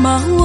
Mahu